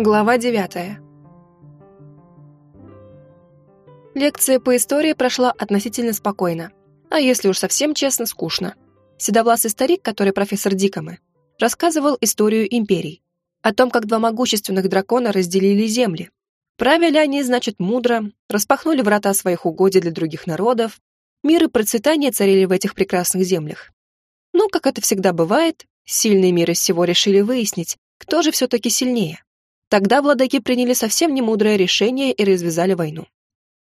Глава 9. Лекция по истории прошла относительно спокойно, а если уж совсем честно, скучно. Седовласый старик, который профессор Дикомы, рассказывал историю империй, о том, как два могущественных дракона разделили земли. Правили они, значит, мудро, распахнули врата своих угодий для других народов, мир и процветание царили в этих прекрасных землях. Но, как это всегда бывает, сильные миры всего решили выяснить, кто же все-таки сильнее. Тогда владыки приняли совсем немудрое решение и развязали войну.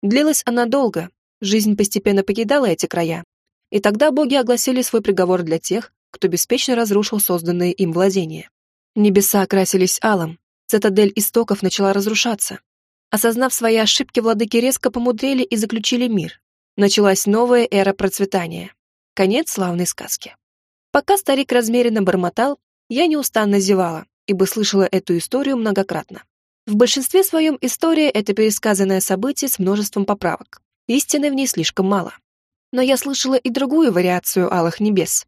Длилась она долго, жизнь постепенно покидала эти края, и тогда боги огласили свой приговор для тех, кто беспечно разрушил созданные им владения. Небеса окрасились алым, цитадель истоков начала разрушаться. Осознав свои ошибки, владыки резко помудрели и заключили мир. Началась новая эра процветания. Конец славной сказки. Пока старик размеренно бормотал, я неустанно зевала, ибо слышала эту историю многократно. В большинстве своем история — это пересказанное событие с множеством поправок. Истины в ней слишком мало. Но я слышала и другую вариацию алых небес.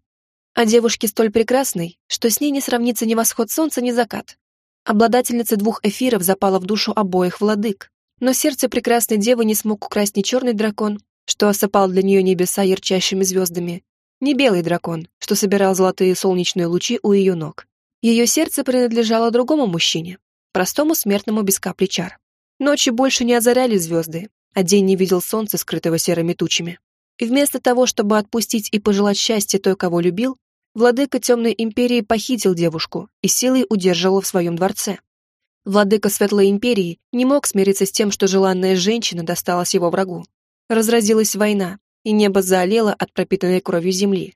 О девушке столь прекрасной, что с ней не сравнится ни восход солнца, ни закат. Обладательница двух эфиров запала в душу обоих владык, но сердце прекрасной девы не смог украсть ни черный дракон, что осыпал для нее небеса ярчайшими звездами, ни белый дракон, что собирал золотые солнечные лучи у ее ног. Ее сердце принадлежало другому мужчине, простому смертному без капли чар. Ночи больше не озаряли звезды, а день не видел солнца, скрытого серыми тучами. И вместо того, чтобы отпустить и пожелать счастья той, кого любил, владыка Темной Империи похитил девушку и силой удерживал в своем дворце. Владыка Светлой Империи не мог смириться с тем, что желанная женщина досталась его врагу. Разразилась война, и небо заолело от пропитанной кровью земли.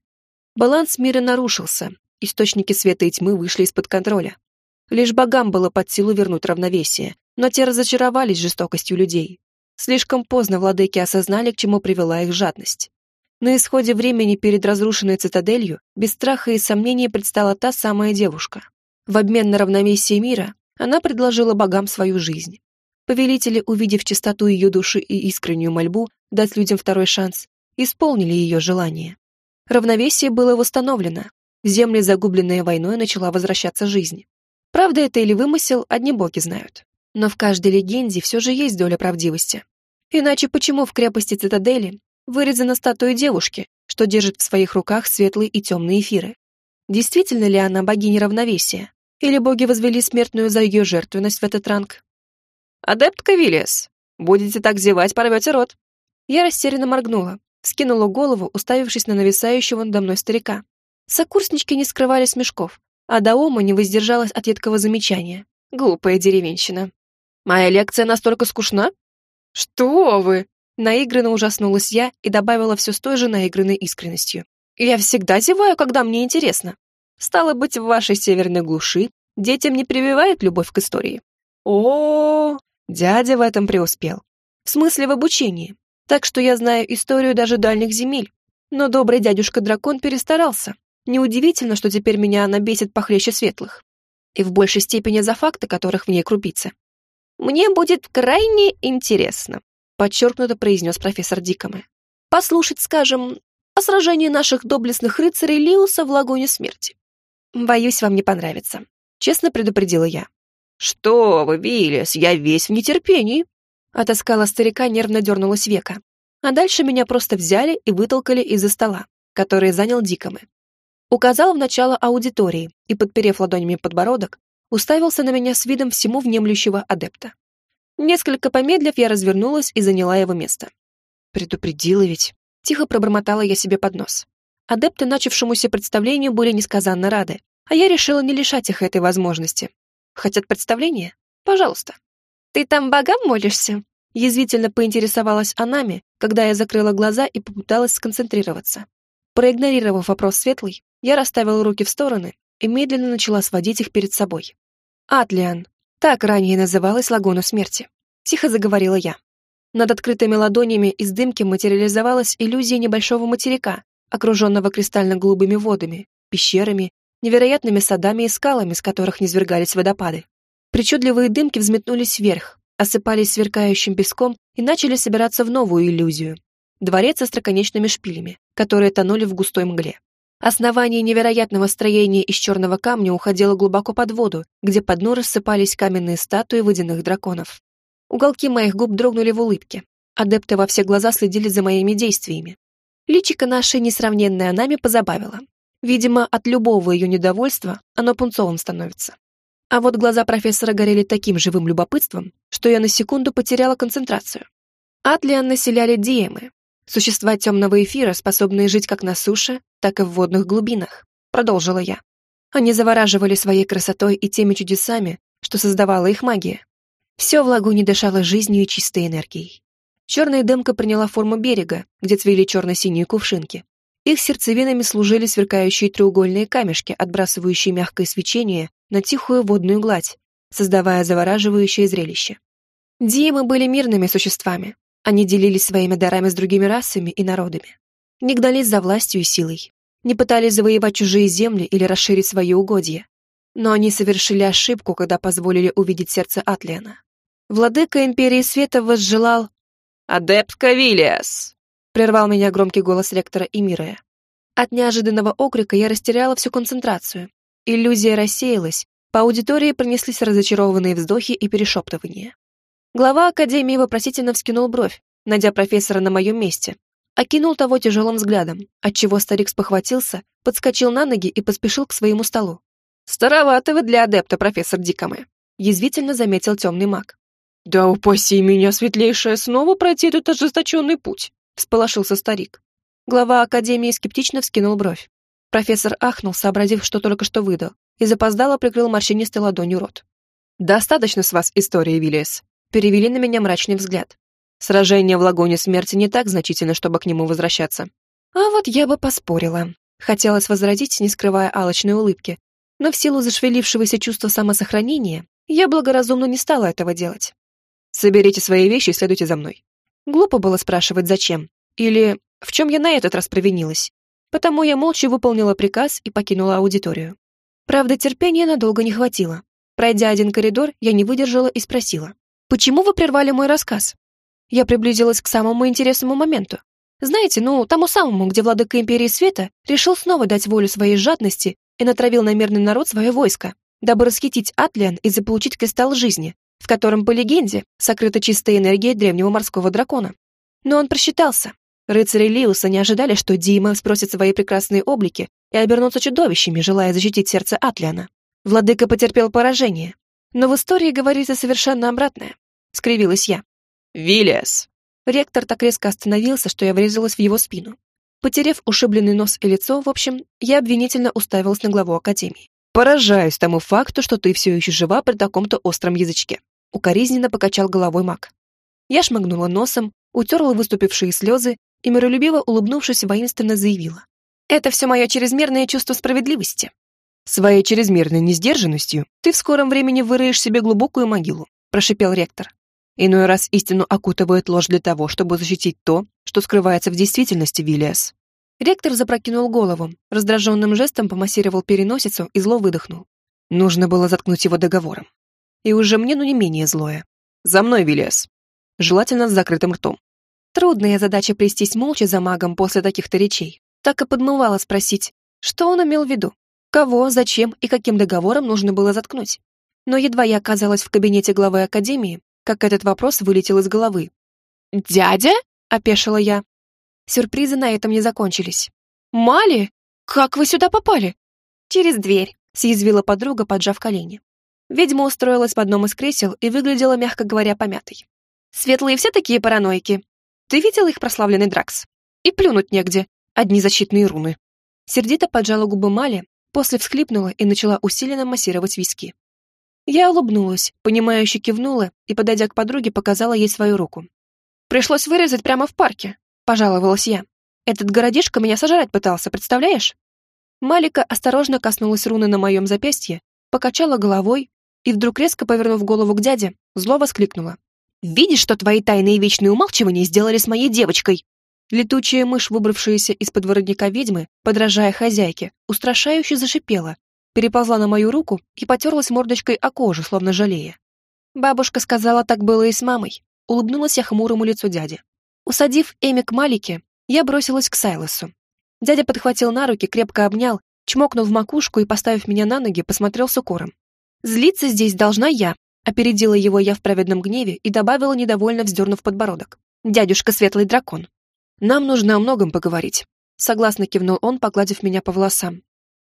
Баланс мира нарушился, источники света и тьмы вышли из-под контроля. Лишь богам было под силу вернуть равновесие, но те разочаровались жестокостью людей. Слишком поздно владыки осознали, к чему привела их жадность. На исходе времени перед разрушенной цитаделью без страха и сомнений предстала та самая девушка. В обмен на равновесие мира она предложила богам свою жизнь. Повелители, увидев чистоту ее души и искреннюю мольбу дать людям второй шанс, исполнили ее желание. Равновесие было восстановлено, в земли, загубленные войной, начала возвращаться жизнь. Правда это или вымысел, одни боги знают. Но в каждой легенде все же есть доля правдивости. Иначе почему в крепости цитадели вырезана статуя девушки, что держит в своих руках светлые и темные эфиры? Действительно ли она богиня равновесия? Или боги возвели смертную за ее жертвенность в этот ранг? «Адепт Кавилиас, будете так зевать, порвете рот». Я растерянно моргнула, скинула голову, уставившись на нависающего надо мной старика. Сокурснички не скрывали смешков, а Даома не воздержалась от едкого замечания. Глупая деревенщина. «Моя лекция настолько скучна?» «Что вы!» Наигранно ужаснулась я и добавила все с той же наигранной искренностью. «Я всегда зеваю, когда мне интересно. Стало быть, в вашей северной глуши детям не прививают любовь к истории». О, -о, -о дядя в этом преуспел. В смысле в обучении. Так что я знаю историю даже дальних земель. Но добрый дядюшка-дракон перестарался. Неудивительно, что теперь меня она бесит похлеще светлых. И в большей степени за факты, которых в ней крупицы. «Мне будет крайне интересно», — подчеркнуто произнес профессор Дикоме. «Послушать, скажем, о сражении наших доблестных рыцарей Лиуса в лагуне смерти. Боюсь, вам не понравится», — честно предупредила я. «Что вы, Виллис, я весь в нетерпении», — отоскала старика, нервно дернулась века. А дальше меня просто взяли и вытолкали из-за стола, который занял Дикоме указал в начало аудитории и, подперев ладонями подбородок, уставился на меня с видом всему внемлющего адепта. Несколько помедлив, я развернулась и заняла его место. Предупредила ведь. Тихо пробормотала я себе под нос. Адепты, начавшемуся представлению, были несказанно рады, а я решила не лишать их этой возможности. Хотят представление? Пожалуйста. «Ты там богам молишься?» Язвительно поинтересовалась Анами, когда я закрыла глаза и попыталась сконцентрироваться. Проигнорировав вопрос Светлый, я расставила руки в стороны и медленно начала сводить их перед собой. «Атлиан». Так ранее называлась лагуна смерти. Тихо заговорила я. Над открытыми ладонями из дымки материализовалась иллюзия небольшого материка, окруженного кристально-голубыми водами, пещерами, невероятными садами и скалами, с которых низвергались водопады. Причудливые дымки взметнулись вверх, осыпались сверкающим песком и начали собираться в новую иллюзию. Дворец с остроконечными шпилями, которые тонули в густой мгле. Основание невероятного строения из черного камня уходило глубоко под воду, где по дну рассыпались каменные статуи водяных драконов. Уголки моих губ дрогнули в улыбке. Адепты во все глаза следили за моими действиями. Личико наше, несравненное нами, позабавило. Видимо, от любого ее недовольства оно пунцовым становится. А вот глаза профессора горели таким живым любопытством, что я на секунду потеряла концентрацию. Атлиан населяли диемы, Существа темного эфира, способные жить как на суше, так и в водных глубинах, продолжила я. Они завораживали своей красотой и теми чудесами, что создавала их магия. Все в лагуне дышало жизнью и чистой энергией. Черная дымка приняла форму берега, где цвели черно-синие кувшинки. Их сердцевинами служили сверкающие треугольные камешки, отбрасывающие мягкое свечение на тихую водную гладь, создавая завораживающее зрелище. Диемы были мирными существами, они делились своими дарами с другими расами и народами. Не гнались за властью и силой. Не пытались завоевать чужие земли или расширить свои угодья. Но они совершили ошибку, когда позволили увидеть сердце Атлиана. Владыка Империи Света возжелал... «Адепт Кавилиас!» — прервал меня громкий голос ректора Эмирая. От неожиданного окрика я растеряла всю концентрацию. Иллюзия рассеялась, по аудитории пронеслись разочарованные вздохи и перешептывания. Глава Академии вопросительно вскинул бровь, найдя профессора на моем месте. Окинул того тяжелым взглядом, отчего старик спохватился, подскочил на ноги и поспешил к своему столу. «Старовато вы для адепта, профессор Дикомы», — язвительно заметил темный маг. «Да упаси меня, светлейшая, снова пройти этот ожесточенный путь», — всполошился старик. Глава Академии скептично вскинул бровь. Профессор ахнул, сообразив, что только что выдал, и запоздало прикрыл морщинистой ладонью рот. «Достаточно с вас истории, Виллиес перевели на меня мрачный взгляд. Сражение в лагуне смерти не так значительно, чтобы к нему возвращаться. А вот я бы поспорила. Хотелось возразить, не скрывая алочной улыбки, но в силу зашевелившегося чувства самосохранения я благоразумно не стала этого делать. «Соберите свои вещи и следуйте за мной». Глупо было спрашивать, зачем. Или в чем я на этот раз провинилась. Потому я молча выполнила приказ и покинула аудиторию. Правда, терпения надолго не хватило. Пройдя один коридор, я не выдержала и спросила. Почему вы прервали мой рассказ? Я приблизилась к самому интересному моменту. Знаете, ну, тому самому, где владыка Империи Света решил снова дать волю своей жадности и натравил на мирный народ свое войско, дабы расхитить Атлиан и заполучить кристалл жизни, в котором, по легенде, сокрыта чистая энергия древнего морского дракона. Но он просчитался. Рыцари Лиуса не ожидали, что Дима спросит свои прекрасные облики и обернутся чудовищами, желая защитить сердце Атлиана. Владыка потерпел поражение. Но в истории говорится совершенно обратное. — скривилась я. «Виллиас!» Ректор так резко остановился, что я врезалась в его спину. Потерев ушибленный нос и лицо, в общем, я обвинительно уставилась на главу Академии. «Поражаюсь тому факту, что ты все еще жива при таком-то остром язычке», — укоризненно покачал головой маг. Я шмыгнула носом, утерла выступившие слезы и, миролюбиво улыбнувшись, воинственно заявила. «Это все мое чрезмерное чувство справедливости. Своей чрезмерной несдержанностью ты в скором времени выроешь себе глубокую могилу», — прошипел ректор. Иной раз истину окутывает ложь для того, чтобы защитить то, что скрывается в действительности, Виллиас. Ректор запрокинул голову, раздраженным жестом помассировал переносицу и зло выдохнул. Нужно было заткнуть его договором. И уже мне, ну не менее злое. За мной, Виллиас. Желательно с закрытым ртом. Трудная задача плестись молча за магом после таких-то речей. Так и подмывала спросить, что он имел в виду, кого, зачем и каким договором нужно было заткнуть. Но едва я оказалась в кабинете главы Академии, как этот вопрос вылетел из головы. «Дядя?» — опешила я. Сюрпризы на этом не закончились. «Мали? Как вы сюда попали?» «Через дверь», — съязвила подруга, поджав колени. Ведьма устроилась в одном из кресел и выглядела, мягко говоря, помятой. «Светлые все такие параноики. Ты видела их прославленный Дракс? И плюнуть негде. Одни защитные руны». Сердито поджала губы Мали, после всхлипнула и начала усиленно массировать виски. Я улыбнулась, понимающе кивнула и, подойдя к подруге, показала ей свою руку. «Пришлось вырезать прямо в парке», — пожаловалась я. «Этот городишко меня сожрать пытался, представляешь?» Малика осторожно коснулась руны на моем запястье, покачала головой и, вдруг резко повернув голову к дяде, зло воскликнула. «Видишь, что твои тайные вечные умалчивания сделали с моей девочкой?» Летучая мышь, выбравшаяся из-под воротника ведьмы, подражая хозяйке, устрашающе зашипела, переползла на мою руку и потерлась мордочкой о кожу, словно жалея. Бабушка сказала, так было и с мамой. Улыбнулась я хмурому лицу дяди. Усадив Эми к Малике, я бросилась к Сайлосу. Дядя подхватил на руки, крепко обнял, чмокнул в макушку и, поставив меня на ноги, посмотрел с укором. «Злиться здесь должна я», — опередила его я в праведном гневе и добавила, недовольно вздернув подбородок. «Дядюшка Светлый Дракон». «Нам нужно о многом поговорить», — согласно кивнул он, погладив меня по волосам.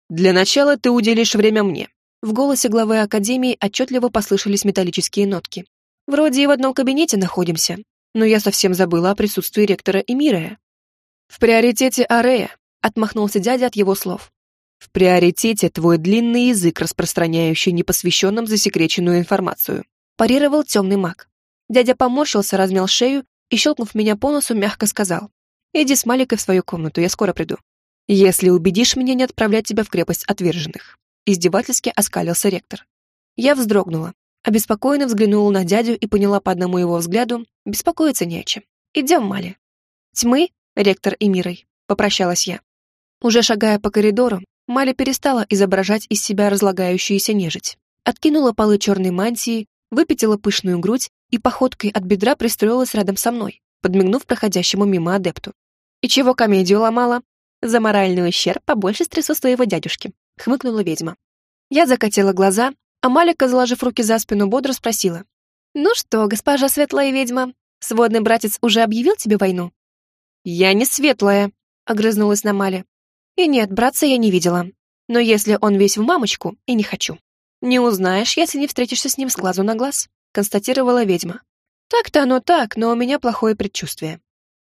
«Для начала ты уделишь время мне». В голосе главы Академии отчетливо послышались металлические нотки. «Вроде и в одном кабинете находимся, но я совсем забыла о присутствии ректора Эмирая». «В приоритете Арея», — отмахнулся дядя от его слов. «В приоритете твой длинный язык, распространяющий непосвященным засекреченную информацию», — парировал темный маг. Дядя поморщился, размял шею и, щелкнув меня по носу, мягко сказал. «Иди с Маликой в свою комнату, я скоро приду». «Если убедишь меня не отправлять тебя в крепость отверженных», издевательски оскалился ректор. Я вздрогнула, обеспокоенно взглянула на дядю и поняла по одному его взгляду, беспокоиться не о чем. «Идем, Мали». «Тьмы, ректор и Мирой», — попрощалась я. Уже шагая по коридору, Мали перестала изображать из себя разлагающуюся нежить. Откинула полы черной мантии, выпятила пышную грудь и походкой от бедра пристроилась рядом со мной, подмигнув проходящему мимо адепту. «И чего комедию ломала?» «За моральный ущерб побольше стрессу своего дядюшки», — хмыкнула ведьма. Я закатила глаза, а Малика, заложив руки за спину, бодро спросила. «Ну что, госпожа светлая ведьма, сводный братец уже объявил тебе войну?» «Я не светлая», — огрызнулась Намали. «И нет, братца я не видела. Но если он весь в мамочку, и не хочу. Не узнаешь, если не встретишься с ним с глазу на глаз», — констатировала ведьма. «Так-то оно так, но у меня плохое предчувствие».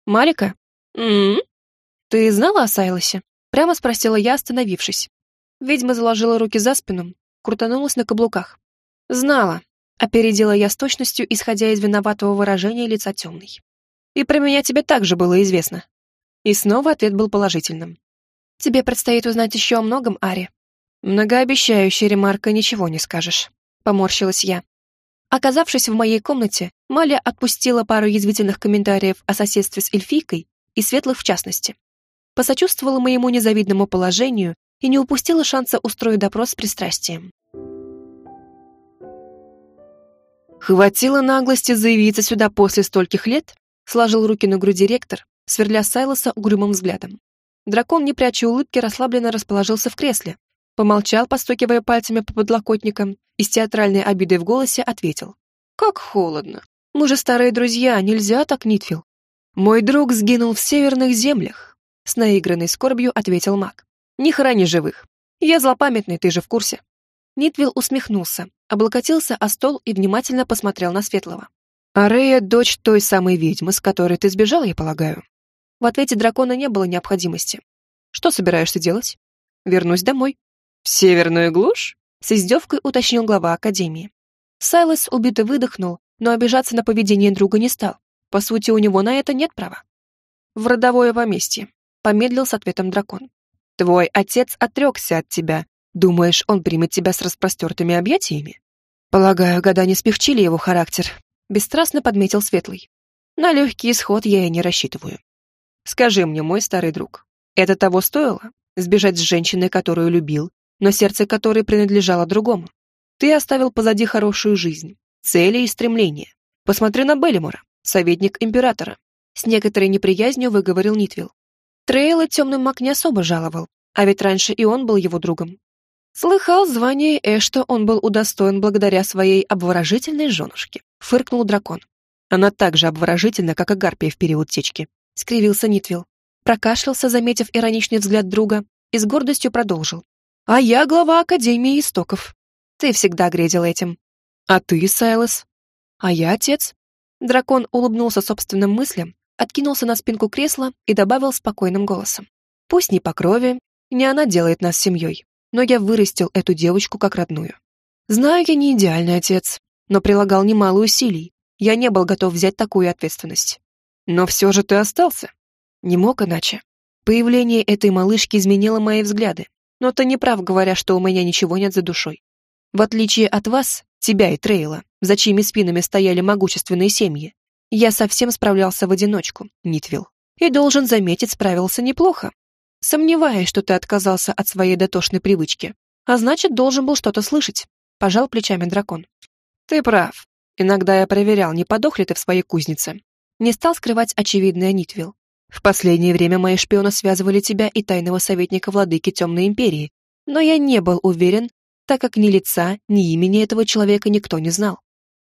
«Малика?» «М-м-м?» «Ты знала о Сайлосе?» Прямо спросила я, остановившись. Ведьма заложила руки за спину, крутанулась на каблуках. «Знала», — опередила я с точностью, исходя из виноватого выражения лица темной. «И про меня тебе также было известно». И снова ответ был положительным. «Тебе предстоит узнать еще о многом, Ари». «Многообещающая ремарка, ничего не скажешь», — поморщилась я. Оказавшись в моей комнате, Маля отпустила пару язвительных комментариев о соседстве с эльфийкой и светлых в частности посочувствовала моему незавидному положению и не упустила шанса устроить допрос с пристрастием. «Хватило наглости заявиться сюда после стольких лет?» сложил руки на груди ректор, сверля Сайлоса угрюмым взглядом. Дракон, не пряча улыбки, расслабленно расположился в кресле, помолчал, постукивая пальцами по подлокотникам, и с театральной обидой в голосе ответил. «Как холодно! Мы же старые друзья, нельзя так, Нитфил. Мой друг сгинул в северных землях, с наигранной скорбью ответил маг. «Не храни живых. Я злопамятный, ты же в курсе». Нитвилл усмехнулся, облокотился о стол и внимательно посмотрел на Светлого. «Арея — дочь той самой ведьмы, с которой ты сбежал, я полагаю». В ответе дракона не было необходимости. «Что собираешься делать?» «Вернусь домой». «В северную глушь?» — с издевкой уточнил глава Академии. Сайлос убито выдохнул, но обижаться на поведение друга не стал. По сути, у него на это нет права. «В родовое поместье», помедлил с ответом дракон. «Твой отец отрекся от тебя. Думаешь, он примет тебя с распростертыми объятиями?» «Полагаю, года не смягчили его характер», — бесстрастно подметил Светлый. «На легкий исход я и не рассчитываю. Скажи мне, мой старый друг, это того стоило? Сбежать с женщиной, которую любил, но сердце которой принадлежало другому? Ты оставил позади хорошую жизнь, цели и стремления. Посмотри на Беллимора, советник императора. С некоторой неприязнью выговорил Нитвилл. Трейла темный маг не особо жаловал, а ведь раньше и он был его другом. Слыхал звание Эшта он был удостоен благодаря своей обворожительной женушке. Фыркнул дракон. Она так же обворожительна, как и Гарпия в период течки. Скривился Нитвилл. Прокашлялся, заметив ироничный взгляд друга, и с гордостью продолжил. А я глава Академии Истоков. Ты всегда грезил этим. А ты, Сайлос? А я отец. Дракон улыбнулся собственным мыслям откинулся на спинку кресла и добавил спокойным голосом. «Пусть не по крови, не она делает нас семьей, но я вырастил эту девочку как родную. Знаю, я не идеальный отец, но прилагал немало усилий. Я не был готов взять такую ответственность. Но все же ты остался. Не мог иначе. Появление этой малышки изменило мои взгляды, но ты не прав, говоря, что у меня ничего нет за душой. В отличие от вас, тебя и Трейла, за чьими спинами стояли могущественные семьи, я совсем справлялся в одиночку, Нитвилл. И должен заметить, справился неплохо. Сомневаюсь, что ты отказался от своей дотошной привычки. А значит, должен был что-то слышать. Пожал плечами дракон. Ты прав. Иногда я проверял, не подох ли ты в своей кузнице. Не стал скрывать очевидное Нитвилл. В последнее время мои шпионы связывали тебя и тайного советника владыки Темной Империи, но я не был уверен, так как ни лица, ни имени этого человека никто не знал.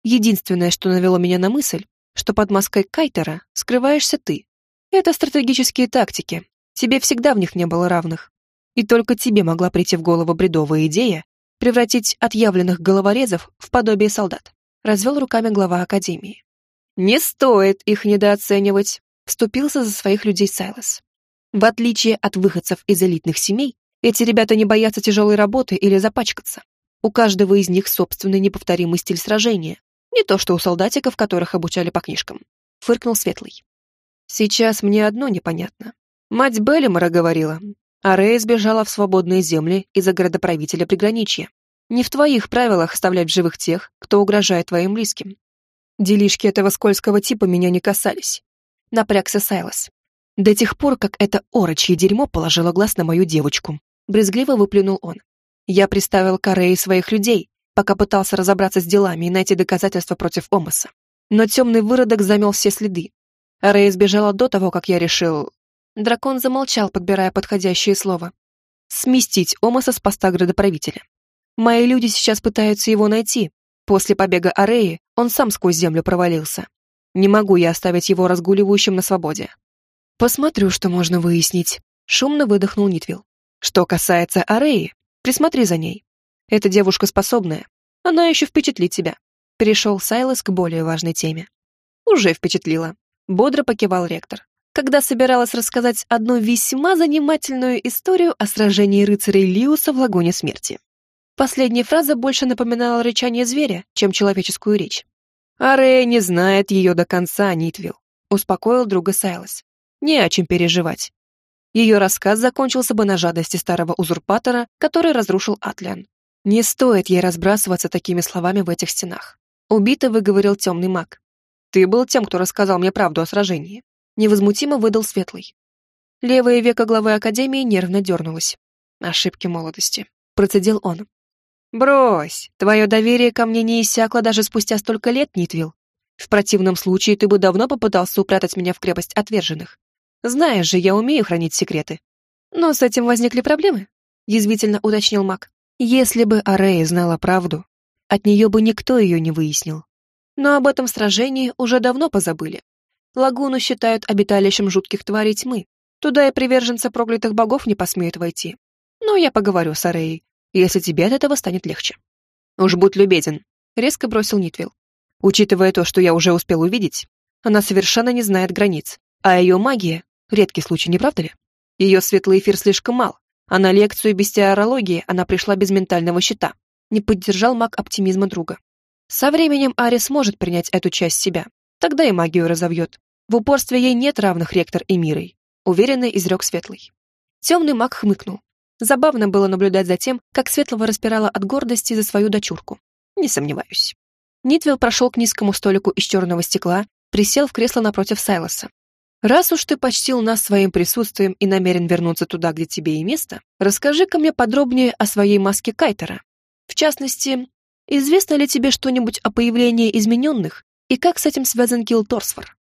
Единственное, что навело меня на мысль, что под маской Кайтера скрываешься ты. Это стратегические тактики, тебе всегда в них не было равных. И только тебе могла прийти в голову бредовая идея превратить отъявленных головорезов в подобие солдат. Развел руками глава Академии. Не стоит их недооценивать, вступился за своих людей Сайлос. В отличие от выходцев из элитных семей, эти ребята не боятся тяжелой работы или запачкаться. У каждого из них собственный неповторимый стиль сражения. Не то что у солдатиков, которых обучали по книжкам. Фыркнул Светлый. Сейчас мне одно непонятно. Мать Беллимора говорила, а Рэй сбежала в свободные земли из-за городоправителя приграничья. Не в твоих правилах оставлять в живых тех, кто угрожает твоим близким. Делишки этого скользкого типа меня не касались. Напрягся Сайлос. До тех пор, как это орочье дерьмо положило глаз на мою девочку. Брезгливо выплюнул он. Я приставил к Арее своих людей, пока пытался разобраться с делами и найти доказательства против Омаса. Но темный выродок замел все следы. Арея сбежала до того, как я решил... Дракон замолчал, подбирая подходящее слово. Сместить Омаса с поста градоправителя. Мои люди сейчас пытаются его найти. После побега Ареи он сам сквозь землю провалился. Не могу я оставить его разгуливающим на свободе. Посмотрю, что можно выяснить. Шумно выдохнул Нитвилл. Что касается Ареи, присмотри за ней. Эта девушка способная. Она еще впечатлит тебя. Перешел Сайлос к более важной теме. Уже впечатлила. Бодро покивал ректор. Когда собиралась рассказать одну весьма занимательную историю о сражении рыцарей Лиуса в лагуне смерти. Последняя фраза больше напоминала рычание зверя, чем человеческую речь. «Арей не знает ее до конца, Нитвилл», — успокоил друга Сайлос. «Не о чем переживать. Ее рассказ закончился бы на жадости старого узурпатора, который разрушил Атлиан. Не стоит ей разбрасываться такими словами в этих стенах. Убито выговорил темный маг. Ты был тем, кто рассказал мне правду о сражении. Невозмутимо выдал светлый. Левое веко главы Академии нервно дернулось. Ошибки молодости. Процедил он. «Брось, твое доверие ко мне не иссякло даже спустя столько лет, Нитвилл. В противном случае ты бы давно попытался упрятать меня в крепость отверженных. Знаешь же, я умею хранить секреты». «Но с этим возникли проблемы?» — язвительно уточнил маг. «Если бы Арея знала правду, от нее бы никто ее не выяснил. Но об этом сражении уже давно позабыли. Лагуну считают обиталищем жутких тварей тьмы. Туда и приверженцы проклятых богов не посмеют войти. Но я поговорю с Ареей, если тебе от этого станет легче. Уж будь любезен, резко бросил Нитвилл. Учитывая то, что я уже успел увидеть, она совершенно не знает границ, а ее магия — редкий случай, не правда ли? Ее светлый эфир слишком мал, а на лекцию бестиарологии она пришла без ментального щита. Не поддержал маг оптимизма друга. Со временем Ари сможет принять эту часть себя, тогда и магию разовьет. В упорстве ей нет равных ректор и мирой, уверенно изрек Светлый. Темный маг хмыкнул, Забавно было наблюдать за тем, как Светлого распирала от гордости за свою дочурку. Не сомневаюсь. Нитвилл прошел к низкому столику из черного стекла, присел в кресло напротив Сайлоса. «Раз уж ты почтил нас своим присутствием и намерен вернуться туда, где тебе и место, расскажи-ка мне подробнее о своей маске Кайтера. В частности, известно ли тебе что-нибудь о появлении измененных и как с этим связан Килл Торсфор?»